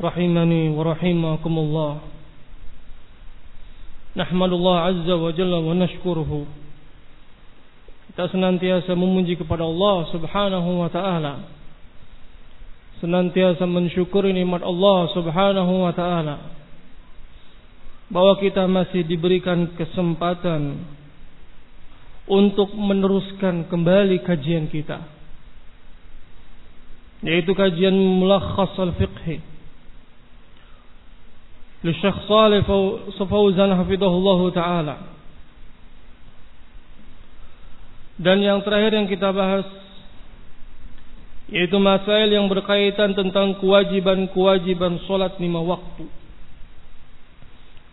wa rahimakumullah. Nahmadullah azza wa jalla wa nashkuruhu. Kita senantiasa memuji kepada Allah Subhanahu wa taala. Senantiasa mensyukuri nikmat Allah Subhanahu wa taala. Bahwa kita masih diberikan kesempatan untuk meneruskan kembali kajian kita. Yaitu kajian mulakhas al-fiqhi للشيخ صالح فوزان حفظه الله taala. Dan yang terakhir yang kita bahas yaitu masail yang berkaitan tentang kewajiban-kewajiban solat lima waktu.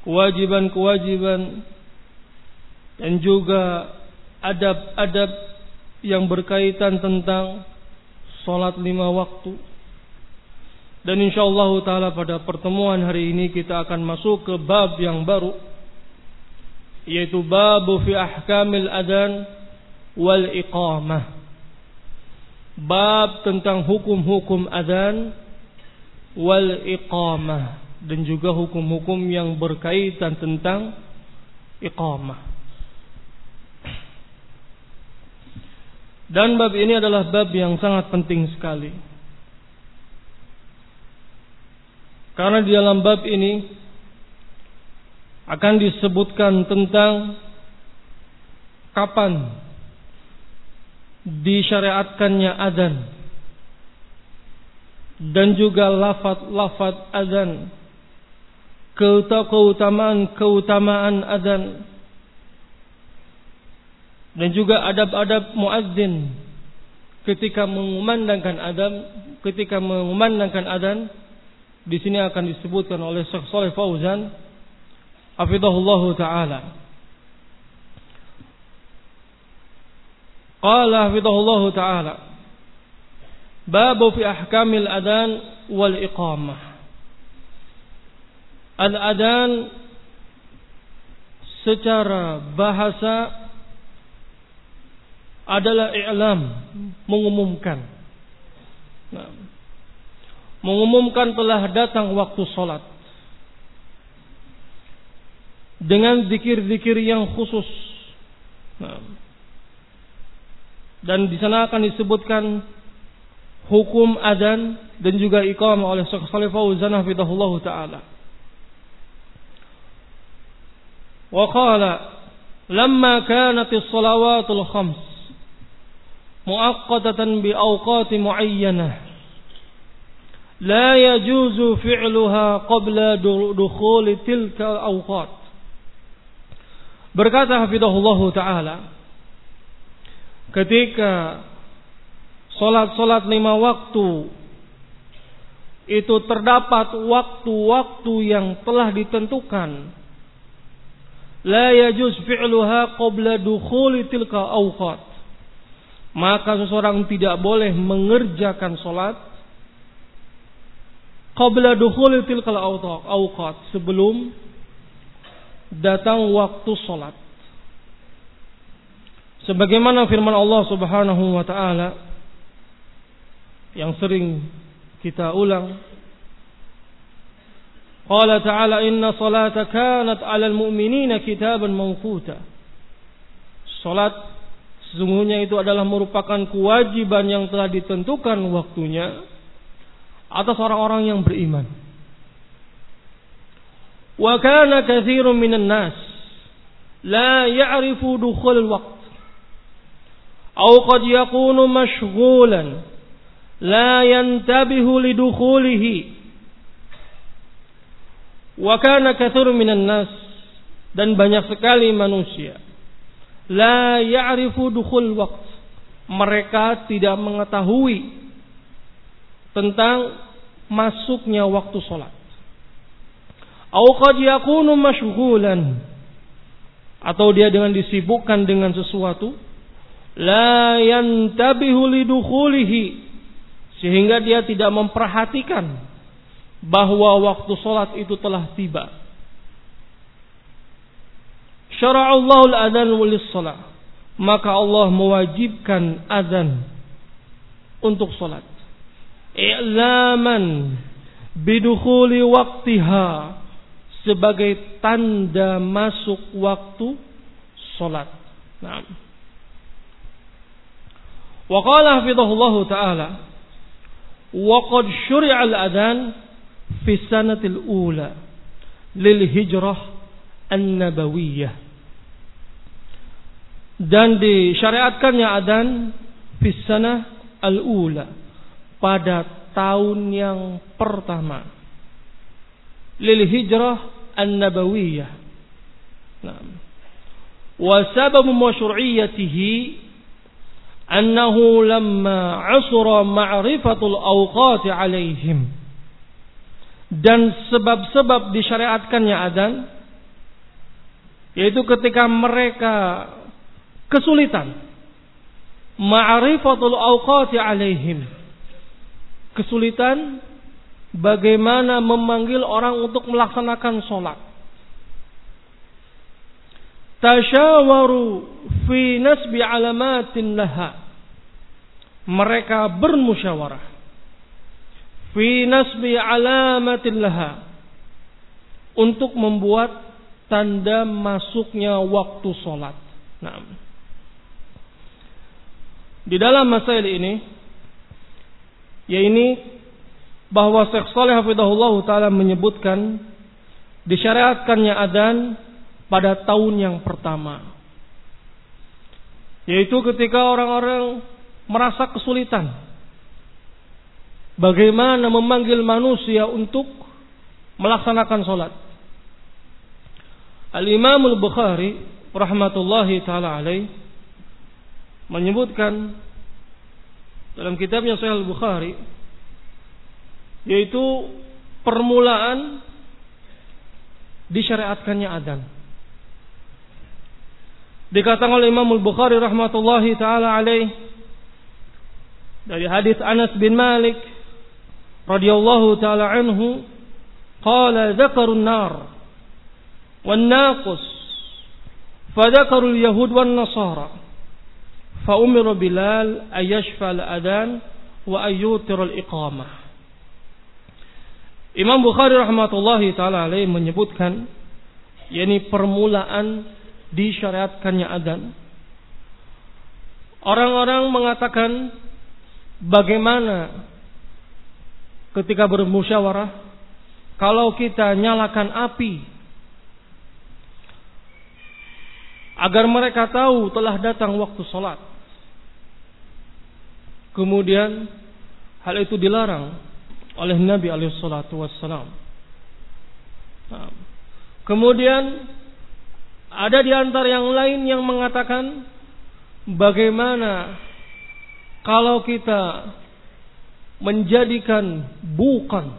Kewajiban-kewajiban dan juga adab-adab yang berkaitan tentang solat lima waktu dan insyaallah taala pada pertemuan hari ini kita akan masuk ke bab yang baru yaitu bab fi ahkamil adan wal iqamah. Bab tentang hukum-hukum adan wal iqamah dan juga hukum-hukum yang berkaitan tentang iqamah. Dan bab ini adalah bab yang sangat penting sekali. Karena di dalam bab ini akan disebutkan tentang kapan disyariatkannya adzan dan juga lafaz-lafaz adzan keutamaan-keutamaan adzan dan juga adab-adab muadzin ketika mengumandangkan adzan ketika mengumandangkan adzan di sini akan disebutkan oleh Syekh Saleh Fauzan hafizahullah taala. Qala hafizahullah taala Bab fi ahkamil adan wal iqamah. Al-adan secara bahasa adalah i'lam, mengumumkan. Nah, mengumumkan telah datang waktu sholat. dengan zikir-zikir yang khusus. Nah. Dan di sana akan disebutkan hukum adan dan juga iqamah oleh Syekh Shalih Fauzan hafizahullah taala. Wa lamma kanat as-salawatul khams muaqqatatan bi awqat muayyanah la yajuzu fi'luha qabla dukhul tilka awqat berkata hafizahullah taala ketika Salat-salat lima waktu itu terdapat waktu-waktu yang telah ditentukan. La yajuz fi'luha qabla dukhuli tilka awqat. Maka seseorang tidak boleh mengerjakan salat qabla dukhuli tilka awqat sebelum datang waktu salat. Sebagaimana firman Allah Subhanahu wa taala yang sering kita ulang. Qala ta'ala inna salata kanat 'alal mu'minina kitaban mawquta. Salat sesungguhnya itu adalah merupakan kewajiban yang telah ditentukan waktunya atas orang-orang yang beriman. Wa kana katsirun minan nas la ya'rifu dukhul al-waqt. Aw qad yakunu mashghulan la yantabihu lidukhulihi wa kana katsirun minan nas dan banyak sekali manusia la ya'rifu dukhul waqt mereka tidak mengetahui tentang masuknya waktu salat au qad atau dia dengan disibukkan dengan sesuatu la yantabihu lidukhulihi sehingga dia tidak memperhatikan bahwa waktu sholat itu telah tiba. Syara'allahu al-adhan walis sholat. Maka Allah mewajibkan azan untuk sholat i'laman bidukhuli waktiha sebagai tanda masuk waktu salat. Naam. Wa qala hafizahullah taala wa qad syuri'a al-adhan fi sanatil ula lil hijrah an nabawiyah Dan disyariatkannya adzan fi sanah al-ula pada tahun yang pertama lil hijrah an-nabawiyah. Nah. Wa sababu masyru'iyyatihi annahu lamma asura ma'rifatul awqati alaihim dan sebab-sebab disyariatkannya adzan yaitu ketika mereka kesulitan ma'rifatul awqati alaihim kesulitan bagaimana memanggil orang untuk melaksanakan sholat. Tasyawaru fi nasbi alamatin laha. Mereka bermusyawarah. Fi nasbi alamatin laha. Untuk membuat tanda masuknya waktu sholat. Nah, di dalam masalah ini, ya ini bahwa Syekh Saleh Hafidahullah Ta'ala menyebutkan disyariatkannya adan pada tahun yang pertama. Yaitu ketika orang-orang merasa kesulitan. Bagaimana memanggil manusia untuk melaksanakan sholat. Al-Imam Al-Bukhari rahmatullahi taala alaih menyebutkan dalam kitabnya Sahih Al-Bukhari yaitu permulaan disyariatkannya adzan. Dikatakan oleh Imam Al-Bukhari rahmatullahi taala alaih dari hadis Anas bin Malik radhiyallahu taala anhu qala dzakaru an-nar wan naqus fadzakaru al-yahud wan nasara fa umira Bilal ayashfa al-adan wa ayyutir al-iqamah Imam Bukhari rahmatullahi taala alaih menyebutkan yakni permulaan disyariatkannya adzan. Orang-orang mengatakan bagaimana ketika bermusyawarah kalau kita nyalakan api agar mereka tahu telah datang waktu sholat. Kemudian hal itu dilarang oleh Nabi alaihissalatu wassalam. Nah, kemudian ada di antara yang lain yang mengatakan bagaimana kalau kita menjadikan bukan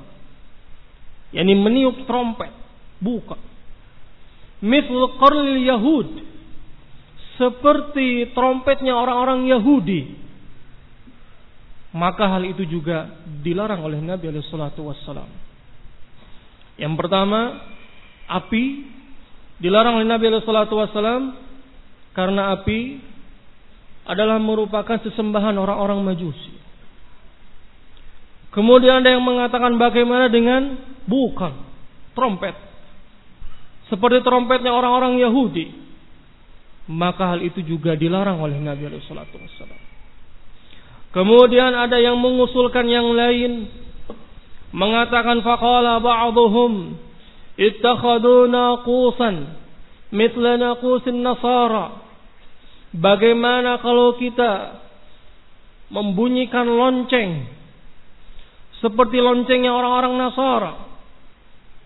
yakni meniup trompet bukan misl qarlil yahud seperti trompetnya orang-orang Yahudi maka hal itu juga dilarang oleh Nabi alaihi yang pertama api dilarang oleh Nabi alaihi karena api adalah merupakan sesembahan orang-orang Majusi. Kemudian ada yang mengatakan bagaimana dengan bukan trompet. Seperti trompetnya orang-orang Yahudi. Maka hal itu juga dilarang oleh Nabi alaihi. Kemudian ada yang mengusulkan yang lain mengatakan faqala ba'dhum ittakhadhu naqusan mithla naqusin nasara Bagaimana kalau kita membunyikan lonceng seperti loncengnya orang-orang Nasara?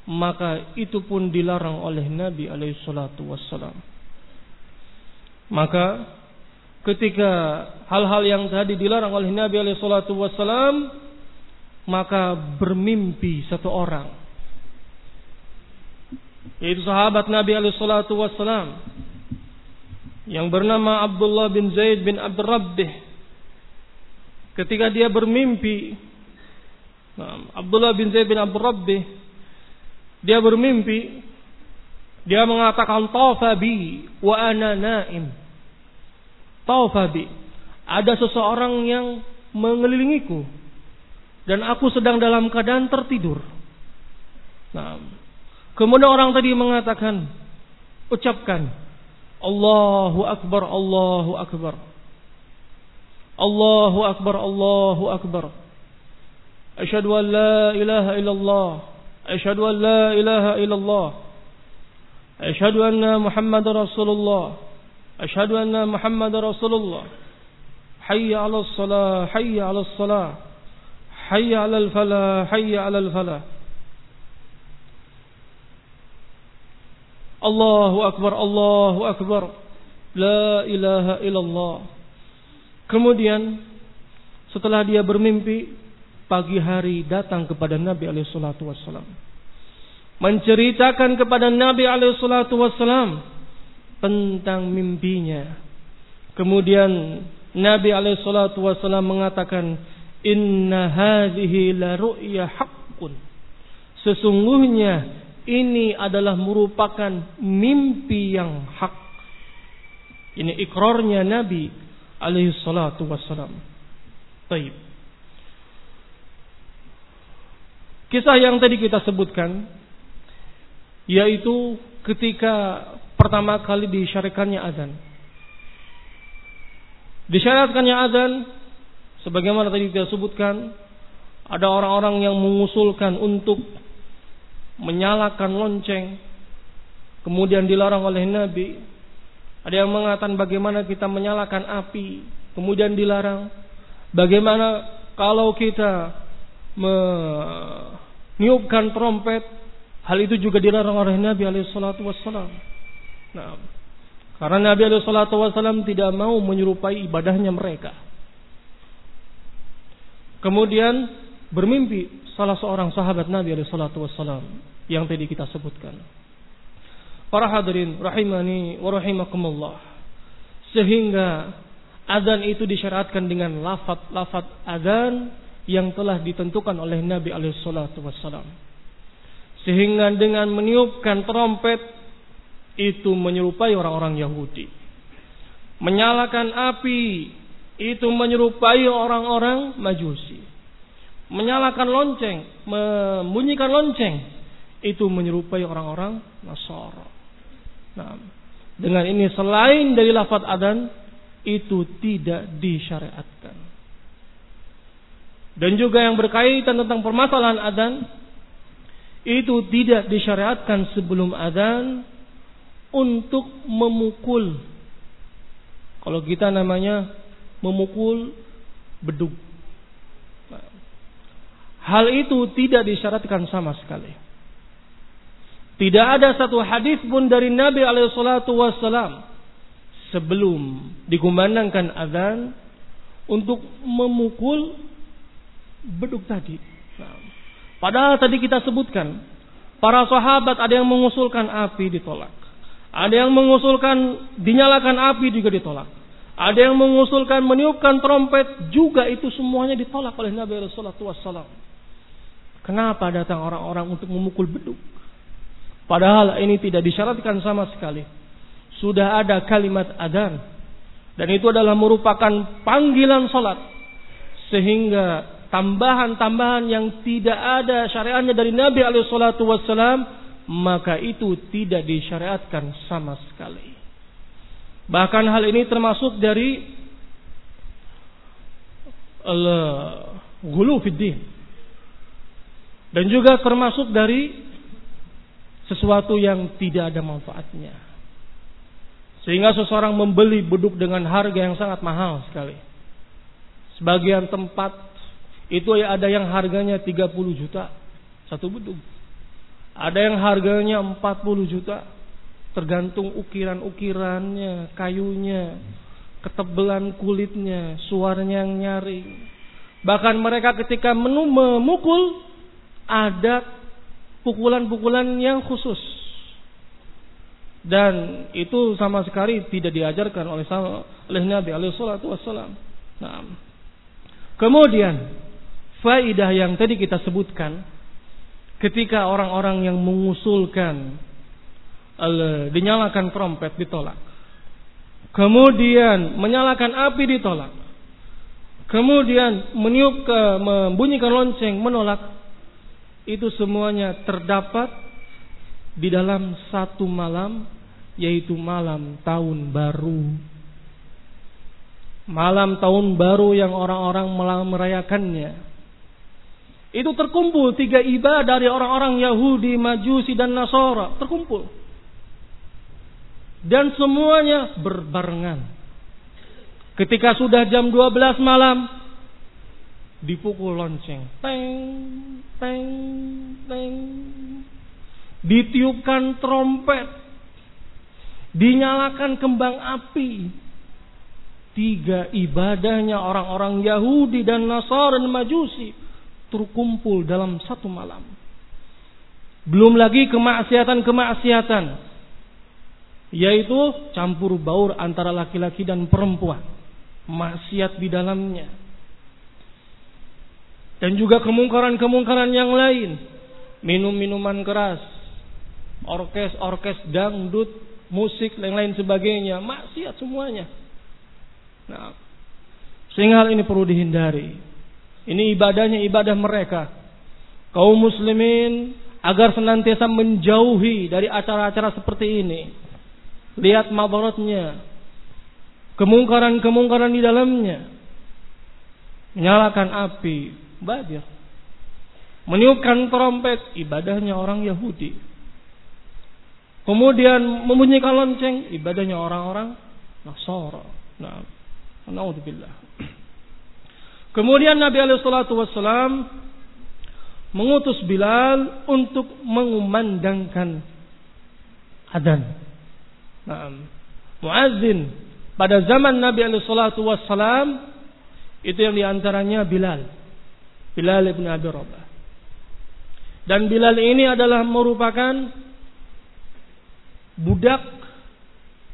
Maka itu pun dilarang oleh Nabi alaihi salatu wassalam. Maka ketika hal-hal yang tadi dilarang oleh Nabi alaihi salatu wassalam, maka bermimpi satu orang. Yaitu sahabat Nabi alaihi salatu wassalam yang bernama Abdullah bin Zaid bin Abdul Rabbih. Ketika dia bermimpi Abdullah bin Zaid bin Abdul Rabbih dia bermimpi dia mengatakan taufabi wa ana naim taufabi ada seseorang yang mengelilingiku dan aku sedang dalam keadaan tertidur nah kemudian orang tadi mengatakan ucapkan Allahu Akbar, Allahu Akbar. Allahu Akbar, Allahu Akbar. Asyhadu an la ilaha illallah. Asyhadu an la ilaha illallah. Asyhadu anna Muhammadar Rasulullah. Asyhadu anna Muhammadar Rasulullah. Hayya 'alas salah, hayya 'alas salah. Hayya 'alal falah, hayya 'alal falah. Allahu Akbar, Allahu Akbar. La ilaha illallah. Kemudian setelah dia bermimpi, pagi hari datang kepada Nabi alaihi salatu wasallam. Menceritakan kepada Nabi alaihi salatu wasallam tentang mimpinya. Kemudian Nabi alaihi salatu wasallam mengatakan, "Inna hadhihi la ru'ya haqqun." Sesungguhnya ini adalah merupakan mimpi yang hak. Ini ikrarnya Nabi alaihi salatu. Taib. Kisah yang tadi kita sebutkan yaitu ketika pertama kali disyariatkannya azan. Disyariatkannya azan sebagaimana tadi kita sebutkan ada orang-orang yang mengusulkan untuk menyalakan lonceng, kemudian dilarang oleh Nabi. Ada yang mengatakan bagaimana kita menyalakan api, kemudian dilarang. Bagaimana kalau kita meniupkan trompet, hal itu juga dilarang oleh Nabi alaihissalatu wassalam. Nah, karena Nabi alaihissalatu wassalam tidak mau menyerupai ibadahnya mereka. Kemudian bermimpi salah seorang sahabat Nabi alaihissalatu wassalam yang tadi kita sebutkan. Para hadirin rahimani wa rahimakumullah. Sehingga azan itu disyaratkan dengan lafat-lafat azan yang telah ditentukan oleh Nabi alaihi salatu wassalam. Sehingga dengan meniupkan trompet itu menyerupai orang-orang Yahudi. Menyalakan api itu menyerupai orang-orang Majusi. Menyalakan lonceng, membunyikan lonceng itu menyerupai orang-orang Nasara. Nah, dengan ini selain dari lafaz adan itu tidak disyariatkan. Dan juga yang berkaitan tentang permasalahan adan itu tidak disyariatkan sebelum adan untuk memukul. Kalau kita namanya memukul beduk. Hal itu tidak disyaratkan sama sekali. Tidak ada satu hadis pun dari Nabi alaihissalatu wassalam sebelum dikumandangkan azan untuk memukul beduk tadi. Padahal tadi kita sebutkan para sahabat ada yang mengusulkan api ditolak. Ada yang mengusulkan dinyalakan api juga ditolak. Ada yang mengusulkan meniupkan trompet juga itu semuanya ditolak oleh Nabi Rasulullah SAW. Kenapa datang orang-orang untuk memukul beduk? Padahal ini tidak disyaratkan sama sekali. Sudah ada kalimat adan. Dan itu adalah merupakan panggilan salat. Sehingga tambahan-tambahan yang tidak ada syariatnya dari Nabi SAW. Maka itu tidak disyariatkan sama sekali. Bahkan hal ini termasuk dari al-ghulu fiddin. Dan juga termasuk dari sesuatu yang tidak ada manfaatnya. Sehingga seseorang membeli beduk dengan harga yang sangat mahal sekali. Sebagian tempat itu ada yang harganya 30 juta satu beduk. Ada yang harganya 40 juta tergantung ukiran-ukirannya, kayunya, ketebalan kulitnya, suaranya yang nyaring. Bahkan mereka ketika memukul ada pukulan-pukulan yang khusus. Dan itu sama sekali tidak diajarkan oleh oleh Nabi alaihi. Nah. Kemudian faidah yang tadi kita sebutkan ketika orang-orang yang mengusulkan dinyalakan trompet ditolak. Kemudian menyalakan api ditolak. Kemudian meniup ke membunyikan lonceng menolak itu semuanya terdapat di dalam satu malam yaitu malam tahun baru. Malam tahun baru yang orang-orang merayakannya. Itu terkumpul tiga ibadah dari orang-orang Yahudi, Majusi dan Nasara. Terkumpul. Dan semuanya berbarengan. Ketika sudah jam 12 malam, dipukul lonceng. Teng, teng, teng. Ditiupkan trompet. Dinyalakan kembang api. Tiga ibadahnya orang-orang Yahudi dan Nasara dan Majusi terkumpul dalam satu malam. Belum lagi kemaksiatan-kemaksiatan. Yaitu campur baur antara laki-laki dan perempuan. Maksiat di dalamnya dan juga kemungkaran-kemungkaran yang lain. Minum-minuman keras, orkes-orkes dangdut, musik, dan lain sebagainya, maksiat semuanya. Nah, sehingga hal ini perlu dihindari. Ini ibadahnya ibadah mereka. Kaum muslimin agar senantiasa menjauhi dari acara-acara seperti ini. Lihat mabaratnya. Kemungkaran-kemungkaran di dalamnya. Menyalakan api, Badir. Meniupkan trompet, ibadahnya orang Yahudi. Kemudian membunyikan lonceng, ibadahnya orang-orang Nasara. Nah, naudzubillah. Kemudian Nabi wassalam mengutus Bilal untuk mengumandangkan adzan. Nah, muadzin pada zaman Nabi wassalam itu yang di antaranya Bilal. Bilal bin Abi Rabah. Dan Bilal ini adalah merupakan budak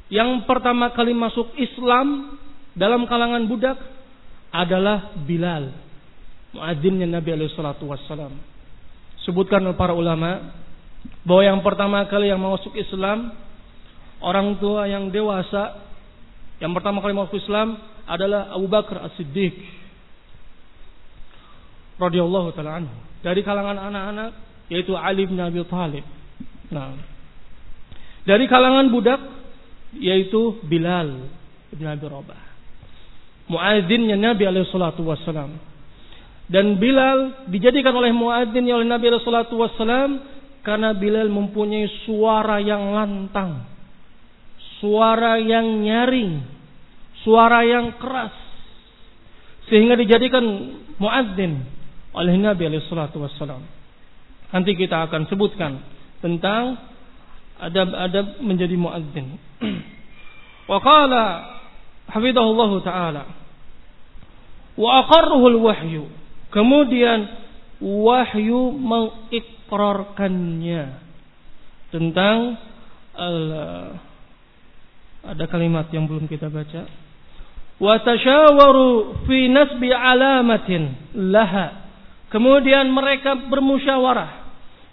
yang pertama kali masuk Islam dalam kalangan budak adalah Bilal. Muadzinnya Nabi alaihi wassalam. Sebutkan para ulama bahwa yang pertama kali yang masuk Islam orang tua yang dewasa yang pertama kali masuk Islam adalah Abu Bakar As-Siddiq radhiyallahu taala anhu dari kalangan anak-anak yaitu Ali bin Abi Thalib. Nah, Dari kalangan budak yaitu Bilal bin Abi Rabah. Muadzinnya Nabi alaihi wassalam. Dan Bilal dijadikan oleh muadzin oleh Nabi alaihi wassalam karena Bilal mempunyai suara yang lantang. Suara yang nyaring, suara yang keras. Sehingga dijadikan muadzin oleh Nabi alaihi wassalam. Nanti kita akan sebutkan tentang adab-adab menjadi muadzin. Wa hafizahullah taala wa aqarruhu wahyu Kemudian wahyu mengikrarkannya tentang uh, ada kalimat yang belum kita baca. Wa tasyawaru fi nasbi alamatin laha. Kemudian mereka bermusyawarah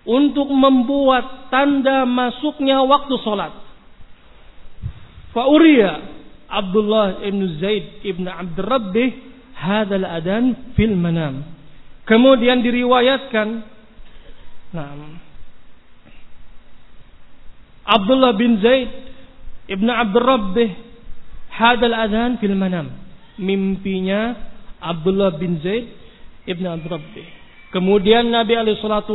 untuk membuat tanda masuknya waktu solat. Fa'uriya Abdullah ibn Zaid ibn Abdurrabbih hadal adan fil manam. Kemudian diriwayatkan nah, Abdullah bin Zaid ibn Abdurrabbih hadal adan fil manam. Mimpinya Abdullah bin Zaid ibn Abdurrabbih. Kemudian Nabi alaihi salatu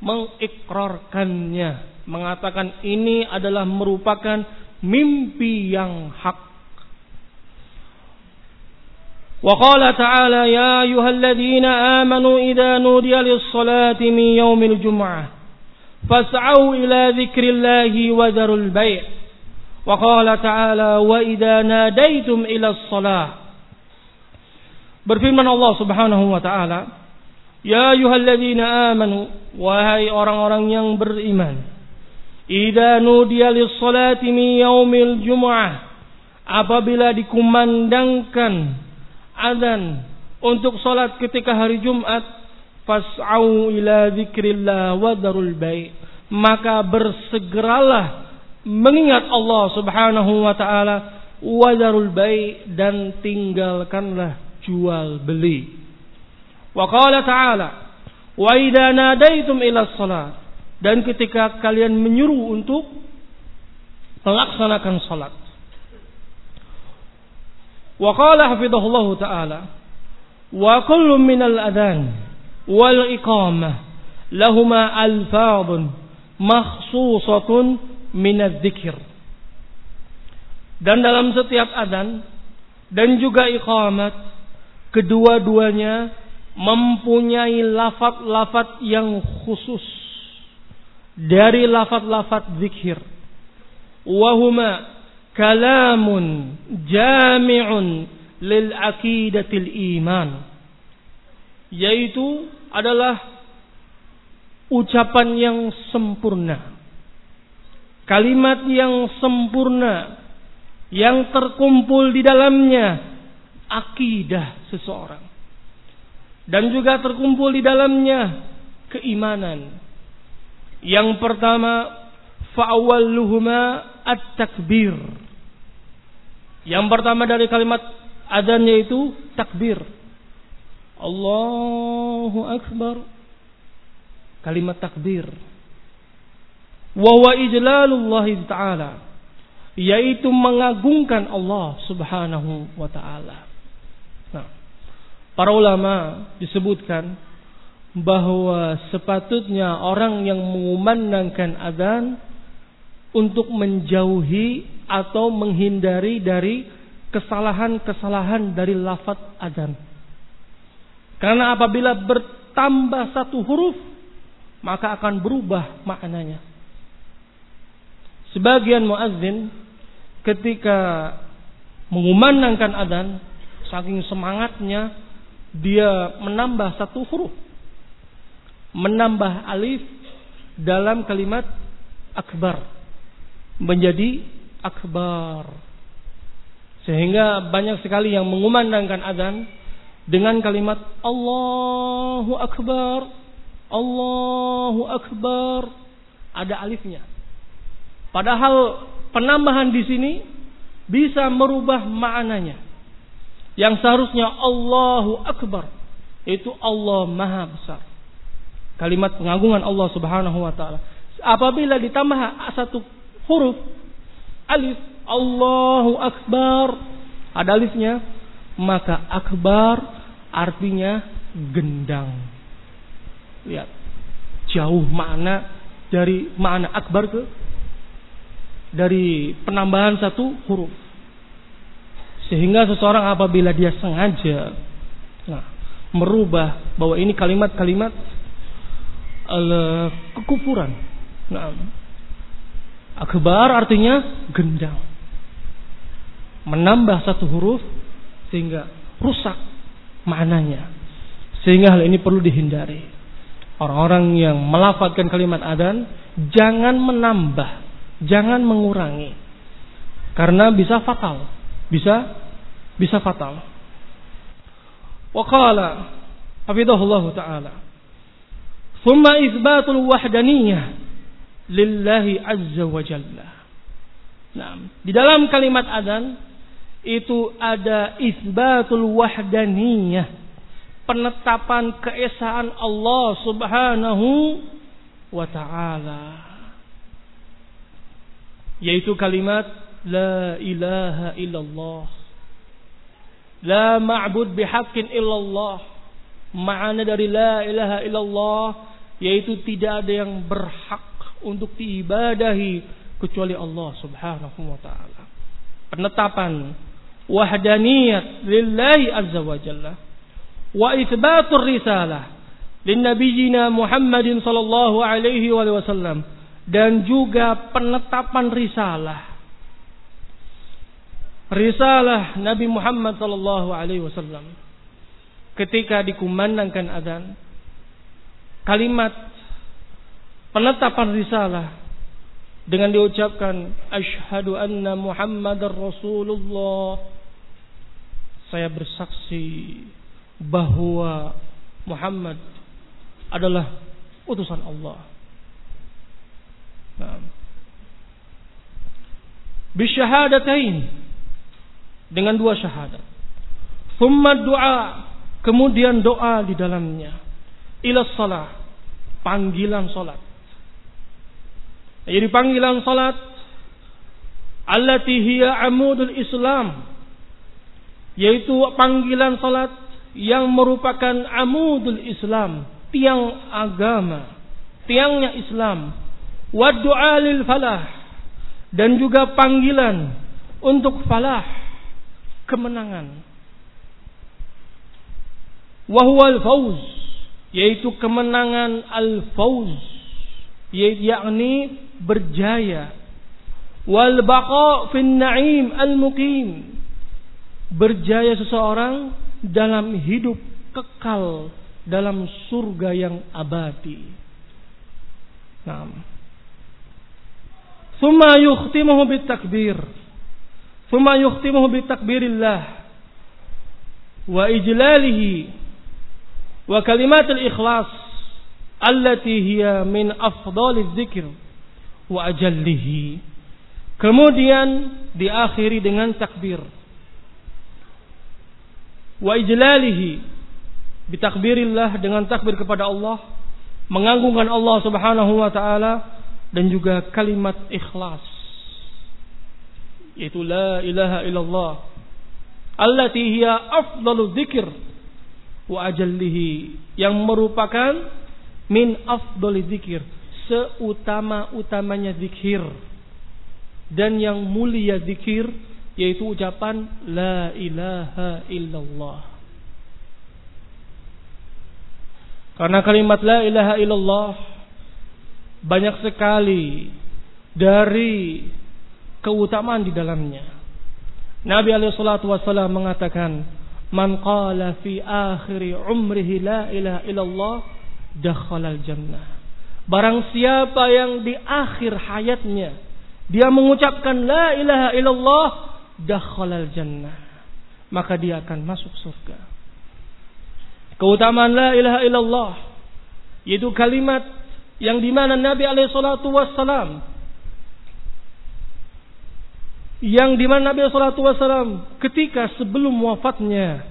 mengikrarkannya, mengatakan ini adalah merupakan mimpi yang hak. وقال تعالى يا أيها الذين آمنوا إذا نودي للصلاة من يوم الجمعة فاسعوا إلى ذكر الله وذروا البيع وقال تعالى وإذا ناديتم إلى الصلاة Berfirman Allah Subhanahu wa taala Ya ayyuhalladzina amanu wahai orang-orang yang beriman idza nudiya lis-salati min yaumil jumu'ah. Apabila dikumandangkan azan untuk salat ketika hari Jumat fas'au ila dzikrillah wa darul bai. Maka bersegeralah mengingat Allah Subhanahu wa taala wa darul bai dan tinggalkanlah jual beli. Wa qala ta'ala, "Wa idza nadaitum ila shalat." Dan ketika kalian menyuruh untuk melaksanakan salat. Wa qala hafizahullah ta'ala, "Wa kullu min al-adhan wal iqamah lahuma alfadun makhsusatun min adh-dhikr." Dan dalam setiap adzan dan juga iqamat kedua-duanya mempunyai lafat-lafat yang khusus dari lafat-lafat zikir. Wahuma kalamun jami'un lil aqidatil iman. Yaitu adalah ucapan yang sempurna. Kalimat yang sempurna yang terkumpul di dalamnya akidah seseorang dan juga terkumpul di dalamnya keimanan. Yang pertama, fa'awalluhuma at-takbir. Yang pertama dari kalimat adanya itu takbir. Allahu Akbar. Kalimat takbir. Wa ijlalullah ta'ala. Yaitu mengagungkan Allah subhanahu wa ta'ala. Para ulama disebutkan bahwa sepatutnya orang yang mengumandangkan adzan untuk menjauhi atau menghindari dari kesalahan-kesalahan dari lafaz adzan. Karena apabila bertambah satu huruf maka akan berubah maknanya. Sebagian muazzin ketika mengumandangkan adzan saking semangatnya dia menambah satu huruf menambah alif dalam kalimat akbar menjadi akbar. Sehingga banyak sekali yang mengumandangkan adzan dengan kalimat Allahu akbar Allahu akbar. Ada alifnya. Padahal penambahan di sini bisa merubah maknanya. Yang seharusnya Allahu Akbar itu Allah Maha Besar. Kalimat pengagungan Allah Subhanahu wa taala. apabila ditambah satu huruf alif Allahu Akbar ada alifnya maka akbar artinya gendang lihat jauh makna dari makna akbar ke dari penambahan satu huruf sehingga seseorang apabila dia sengaja nah, merubah bahwa ini kalimat-kalimat kekufuran. Nah, akbar artinya gendang. Menambah satu huruf sehingga rusak maknanya. Sehingga hal ini perlu dihindari. Orang-orang yang melafatkan kalimat adan jangan menambah, jangan mengurangi. Karena bisa fatal. Bisa bisa fatal. Wa qala hafizahullah taala Thumma isbatul wahdaniyah lillahi azza wa jalla. Nah, di dalam kalimat adzan itu ada isbatul wahdaniyah, penetapan keesaan Allah Subhanahu wa taala. Yaitu kalimat la ilaha illallah. La ma'bud bihaqqin illallah. Makna dari la ilaha illallah yaitu tidak ada yang berhak untuk diibadahi kecuali Allah Subhanahu wa taala. Penetapan wahdaniyat lillahi azza wa jalla wa itsbatur risalah linnabiyina Muhammadin sallallahu alaihi wasallam dan juga penetapan risalah risalah Nabi Muhammad sallallahu alaihi wasallam ketika dikumandangkan adzan kalimat penetapan risalah dengan diucapkan asyhadu anna muhammadar rasulullah saya bersaksi bahwa Muhammad adalah utusan Allah. Nah. Bisyahadatain dengan dua syahadat. Thumma doa, kemudian doa di dalamnya ila salat. Panggilan salat. Jadi panggilan salat allati hiya amudul islam yaitu panggilan salat yang merupakan amudul islam tiang agama tiangnya islam wa du'a lil falah dan juga panggilan untuk falah kemenangan. Wahwal fauz yaitu kemenangan al-fauz yakni berjaya wal baqa fin na'im al-muqim berjaya seseorang dalam hidup kekal dalam surga yang abadi. Naam. Thumma yukhtimuhu bitakbir. Thumma yukhtimuhu bitakbirillah wa ijlalihi wa kalimatul ikhlas allati hiya min afdaliz zikr wa ajallihi. Kemudian diakhiri dengan takbir. Wa ijlalihi bitakbirillah dengan takbir kepada Allah mengagungkan Allah Subhanahu wa taala dan juga kalimat ikhlas yaitu la ilaha illallah allati hiya afdalu dzikr wa ajallihi yang merupakan min afdali zikir seutama-utamanya zikir dan yang mulia zikir yaitu ucapan la ilaha illallah. Karena kalimat la ilaha illallah banyak sekali dari keutamaan di dalamnya. Nabi alaihi salatu wasallam mengatakan Man qala fi akhiri umrihi la ilaha illallah dakhalal jannah. Barang siapa yang di akhir hayatnya dia mengucapkan la ilaha illallah dakhalal jannah. Maka dia akan masuk surga. Keutamaan la ilaha illallah yaitu kalimat yang di mana Nabi alaihi salatu wassalam yang di mana Nabi Wasallam ketika sebelum wafatnya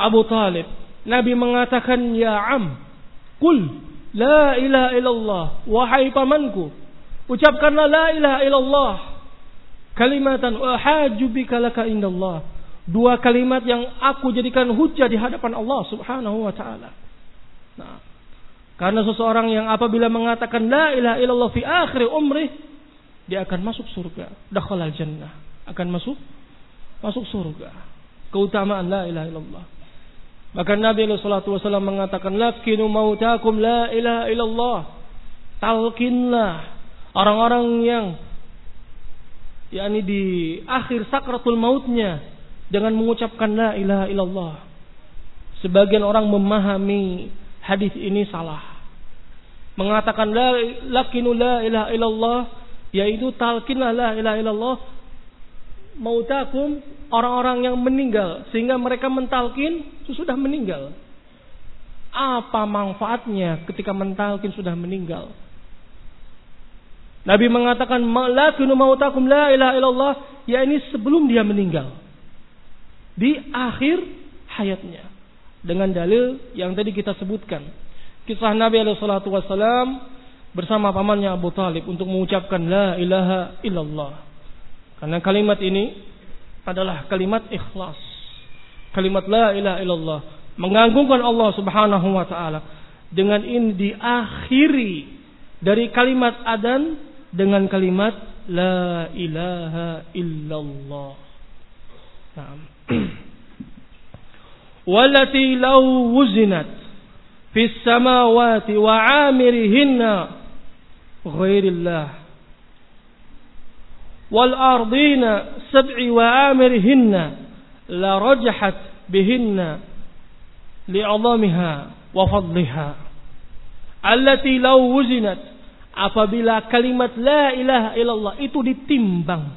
Abu Talib Nabi mengatakan ya am kul La ilaha illallah. Wahai pamanku. Ucapkanlah la ilaha illallah. Kalimatan uhaju bika indallah. Dua kalimat yang aku jadikan hujah di hadapan Allah subhanahu wa ta'ala. Nah, karena seseorang yang apabila mengatakan la ilaha illallah fi akhir umrih, dia akan masuk surga. Dakhalal jannah. Akan masuk masuk surga. Keutamaan la ilaha illallah. Maka Nabi sallallahu wasallam mengatakan lakinu mautakum la ilaha illallah. Talkinlah orang-orang yang yakni di akhir sakratul mautnya dengan mengucapkan la ilaha illallah. Sebagian orang memahami hadis ini salah. Mengatakan la lakinu la ilaha illallah yaitu talkinlah la ilaha illallah mautakum orang-orang yang meninggal sehingga mereka mentalkin sudah meninggal. Apa manfaatnya ketika mentalkin sudah meninggal? Nabi mengatakan lakinu mautakum la ilaha illallah ya ini sebelum dia meninggal. Di akhir hayatnya. Dengan dalil yang tadi kita sebutkan. Kisah Nabi alaihi wasallam bersama pamannya Abu Talib untuk mengucapkan la ilaha illallah. Karena kalimat ini adalah kalimat ikhlas. Kalimat la ilaha illallah mengagungkan Allah Subhanahu wa taala. Dengan ini diakhiri dari kalimat adan dengan kalimat la ilaha illallah. Naam. Walati law wuzinat fis samawati wa amirihinna غير الله. والأرضين سبع wa amirihinna la rajahat bihinna li'azamiha wa fadliha apabila kalimat la ilaha illallah itu ditimbang.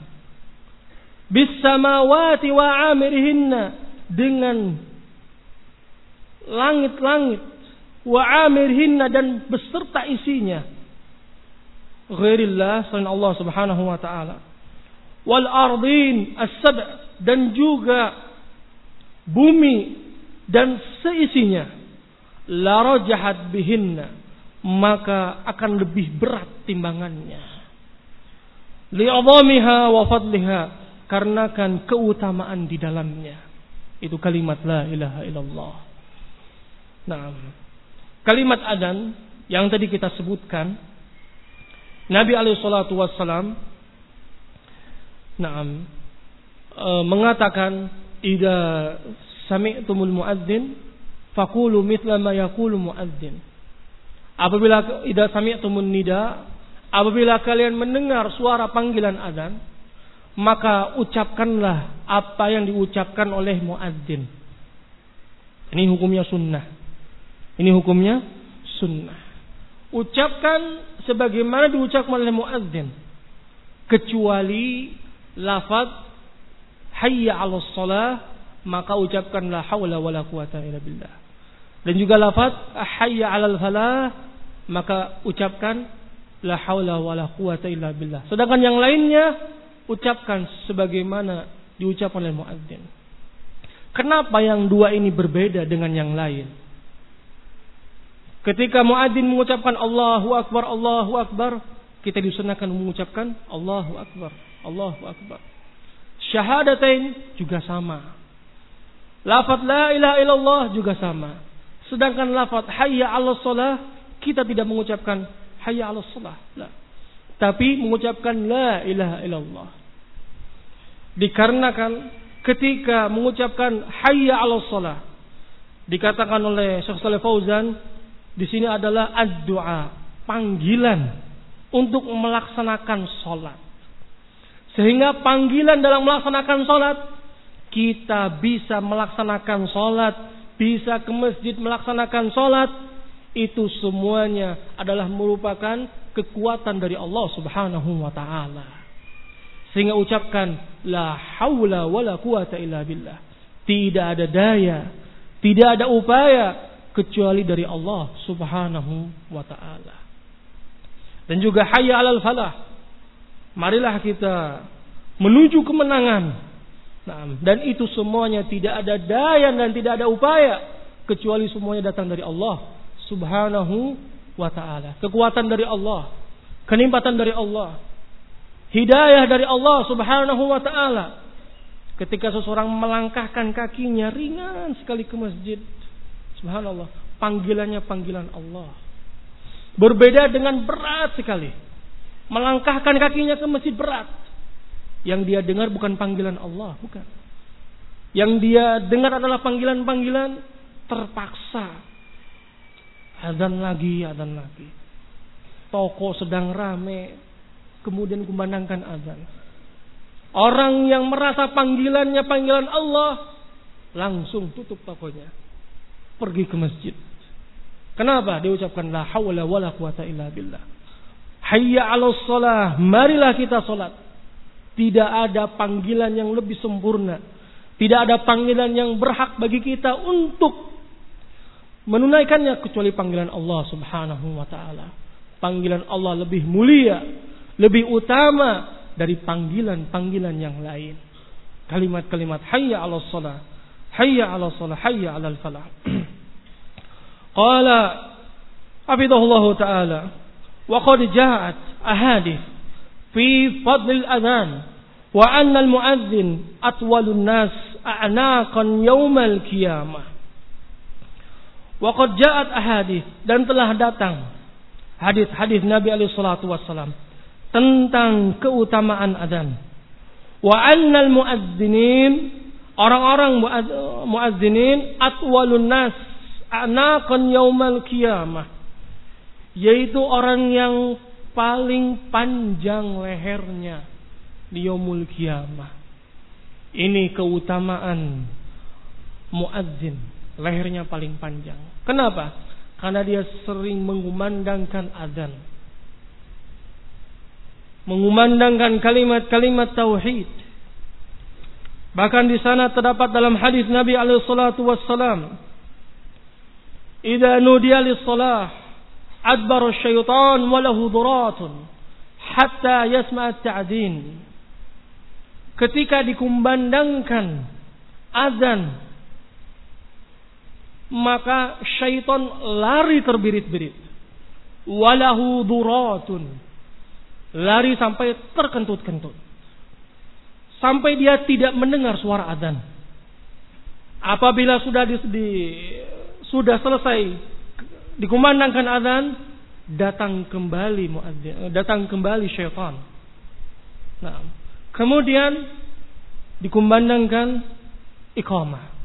bis samawati wa amirihinna dengan langit-langit wa amirhinna dan beserta isinya ghairillah selain Allah Subhanahu wa taala. Wal ardin as-sab' dan juga bumi dan seisinya. La rajahat bihinna. Maka akan lebih berat timbangannya. Li'adhamiha wa fadliha. Karena kan keutamaan di dalamnya. Itu kalimat la ilaha illallah. Nah kalimat adan yang tadi kita sebutkan Nabi alaihi salatu wassalam Naam. E, mengatakan ida sami'tumul muadzin faqulu mithla ma yaqulu muadzin. Apabila ida sami'tumun nida, apabila kalian mendengar suara panggilan adzan, maka ucapkanlah apa yang diucapkan oleh muadzin. Ini hukumnya sunnah. Ini hukumnya sunnah. Ucapkan sebagaimana diucapkan oleh muadzin. Kecuali lafaz hayya 'alas shalah maka ucapkan la haula wala quwata illa billah. Dan juga lafaz hayya 'alal falah maka ucapkan la haula wala quwata illa billah. Sedangkan yang lainnya ucapkan sebagaimana diucapkan oleh muadzin. Kenapa yang dua ini berbeda dengan yang lain? Ketika muadzin mengucapkan Allahu akbar Allahu akbar, kita disunahkan mengucapkan Allahu akbar. Allahu Akbar. Syahadatain juga sama. Lafaz la ilaha illallah juga sama. Sedangkan lafaz hayya 'alas shalah kita tidak mengucapkan hayya 'alas shalah. La. Tapi mengucapkan la ilaha illallah. Dikarenakan ketika mengucapkan hayya 'alas shalah dikatakan oleh Syekh Saleh Fauzan di sini adalah ad-du'a, panggilan untuk melaksanakan sholat. Sehingga panggilan dalam melaksanakan sholat. Kita bisa melaksanakan sholat. Bisa ke masjid melaksanakan sholat. Itu semuanya adalah merupakan kekuatan dari Allah subhanahu wa ta'ala. Sehingga ucapkan. La hawla wa la quwata illa billah. Tidak ada daya. Tidak ada upaya. Kecuali dari Allah subhanahu wa ta'ala. Dan juga hayya alal falah marilah kita menuju kemenangan. Nah, dan itu semuanya tidak ada daya dan tidak ada upaya kecuali semuanya datang dari Allah Subhanahu wa taala. Kekuatan dari Allah, kenikmatan dari Allah, hidayah dari Allah Subhanahu wa taala. Ketika seseorang melangkahkan kakinya ringan sekali ke masjid. Subhanallah, panggilannya panggilan Allah. Berbeda dengan berat sekali. Melangkahkan kakinya ke masjid berat. Yang dia dengar bukan panggilan Allah, bukan. Yang dia dengar adalah panggilan-panggilan terpaksa. Adzan lagi, adzan lagi. Toko sedang rame, kemudian kumandangkan adzan. Orang yang merasa panggilannya panggilan Allah, langsung tutup tokonya. Pergi ke masjid. Kenapa? Dia ucapkan la hawla wala quwata illa billah. Hayya 'alas shalah, marilah kita salat. Tidak ada panggilan yang lebih sempurna. Tidak ada panggilan yang berhak bagi kita untuk menunaikannya kecuali panggilan Allah Subhanahu wa taala. Panggilan Allah lebih mulia, lebih utama dari panggilan-panggilan yang lain. Kalimat-kalimat hayya 'alas shalah, hayya 'alas shalah, hayya 'alal falah. Qala Hafizahullah taala wa qad ja'at ahadith fi fadl al-adhan wa anna al-mu'adhdhin atwalun nas a'naqan yaumal qiyamah Waqad ja'at ahadith dan telah datang hadis-hadis Nabi alaihi salatu tentang keutamaan adzan. Wa annal muadzinin orang-orang muadzinin atwalun nas anaqan yaumal qiyamah yaitu orang yang paling panjang lehernya di yaumul qiyamah. Ini keutamaan muadzin lehernya paling panjang. Kenapa? Karena dia sering mengumandangkan adzan. Mengumandangkan kalimat-kalimat tauhid. Bahkan di sana terdapat dalam hadis Nabi alaihi salatu wassalam, "Idza nudiya lis-shalah, adbara syaitan wa lahu duratun hatta yasma' at-ta'din." Ketika dikumandangkan azan maka syaitan lari terbirit-birit. Walahu duratun. Lari sampai terkentut-kentut. Sampai dia tidak mendengar suara adzan. Apabila sudah di, di sudah selesai dikumandangkan adzan, datang kembali muadzin, datang kembali syaitan. Nah, kemudian dikumandangkan iqamah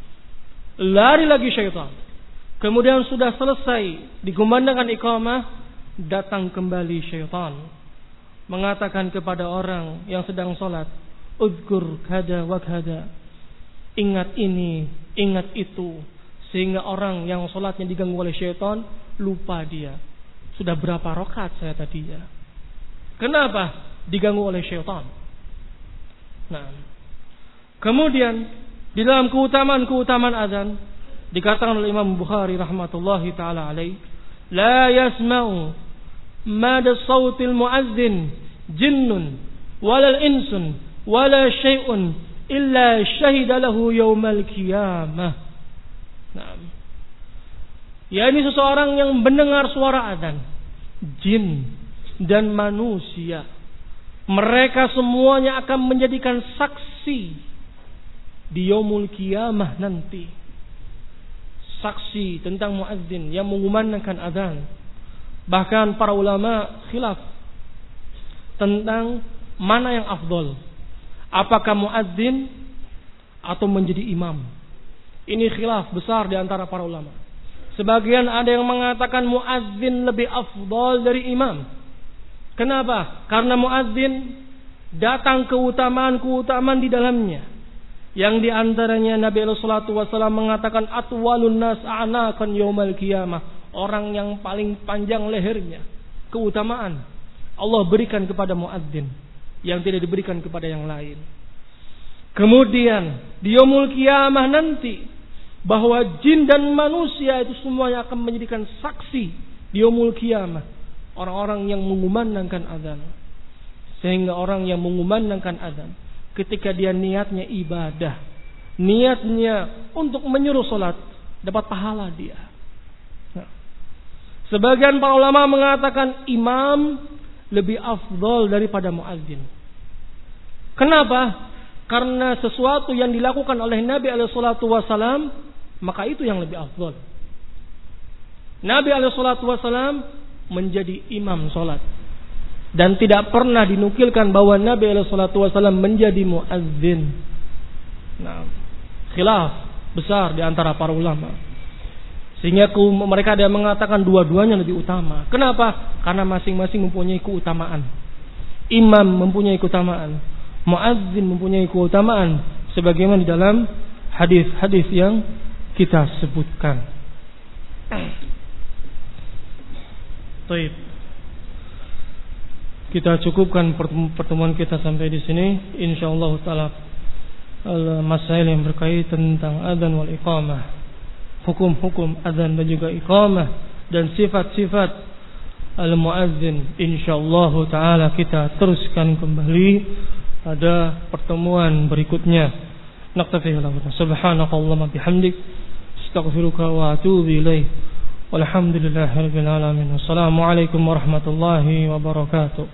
lari lagi syaitan. Kemudian sudah selesai dikumandangkan iqamah, datang kembali syaitan. Mengatakan kepada orang yang sedang sholat, Udgur kada wa. Ingat ini, ingat itu. Sehingga orang yang sholatnya diganggu oleh syaitan, lupa dia. Sudah berapa rokat saya tadinya. Kenapa? Diganggu oleh syaitan. Nah, kemudian di dalam keutamaan-keutamaan azan dikatakan oleh Imam Bukhari rahmatullahi taala alaih, la yasma'u mada sautil muazzin jinnun wala insun wala syai'un illa syahida lahu yaumal qiyamah. Nah. Ya ini seseorang yang mendengar suara azan, jin dan manusia. Mereka semuanya akan menjadikan saksi di yaumul kiamah nanti saksi tentang muadzin yang mengumandangkan adzan bahkan para ulama khilaf tentang mana yang afdol apakah muadzin atau menjadi imam ini khilaf besar di antara para ulama. Sebagian ada yang mengatakan muadzin lebih afdol dari imam. Kenapa? Karena muadzin datang keutamaan-keutamaan di dalamnya. Yang di antaranya Nabi Sallallahu Wasallam mengatakan atwalun nas anakan yomal kiamah orang yang paling panjang lehernya. Keutamaan. Allah berikan kepada muadzin yang tidak diberikan kepada yang lain. Kemudian di yaumul kiamah nanti bahwa jin dan manusia itu semuanya akan menjadikan saksi di yaumul kiamah orang-orang yang mengumandangkan azan. Sehingga orang yang mengumandangkan azan ketika dia niatnya ibadah, niatnya untuk menyuruh sholat, dapat pahala dia. Nah. Sebagian para ulama mengatakan imam lebih afdol daripada muadzin. Kenapa? Karena sesuatu yang dilakukan oleh Nabi alaihissalatu wasalam maka itu yang lebih afdol. Nabi alaihissalatu wasalam menjadi imam solat dan tidak pernah dinukilkan bahwa Nabi alaihissalatu wasalam menjadi muadzin. Nah, khilaf besar di antara para ulama. Sehingga mereka ada yang mengatakan dua-duanya lebih utama. Kenapa? Karena masing-masing mempunyai keutamaan. Imam mempunyai keutamaan. Muadzin mempunyai keutamaan. Sebagaimana di dalam hadis-hadis yang kita sebutkan. Taib. Kita cukupkan pertemuan kita sampai di sini. Insyaallah taala masail yang berkaitan tentang adzan wal iqamah hukum-hukum azan dan juga iqamah dan sifat-sifat al-muazzin insyaallah taala kita teruskan kembali pada pertemuan berikutnya naktafi أستغفرك وأتوب إليه والحمد لله رب العالمين. والسلام عليكم ورحمة الله وبركاته.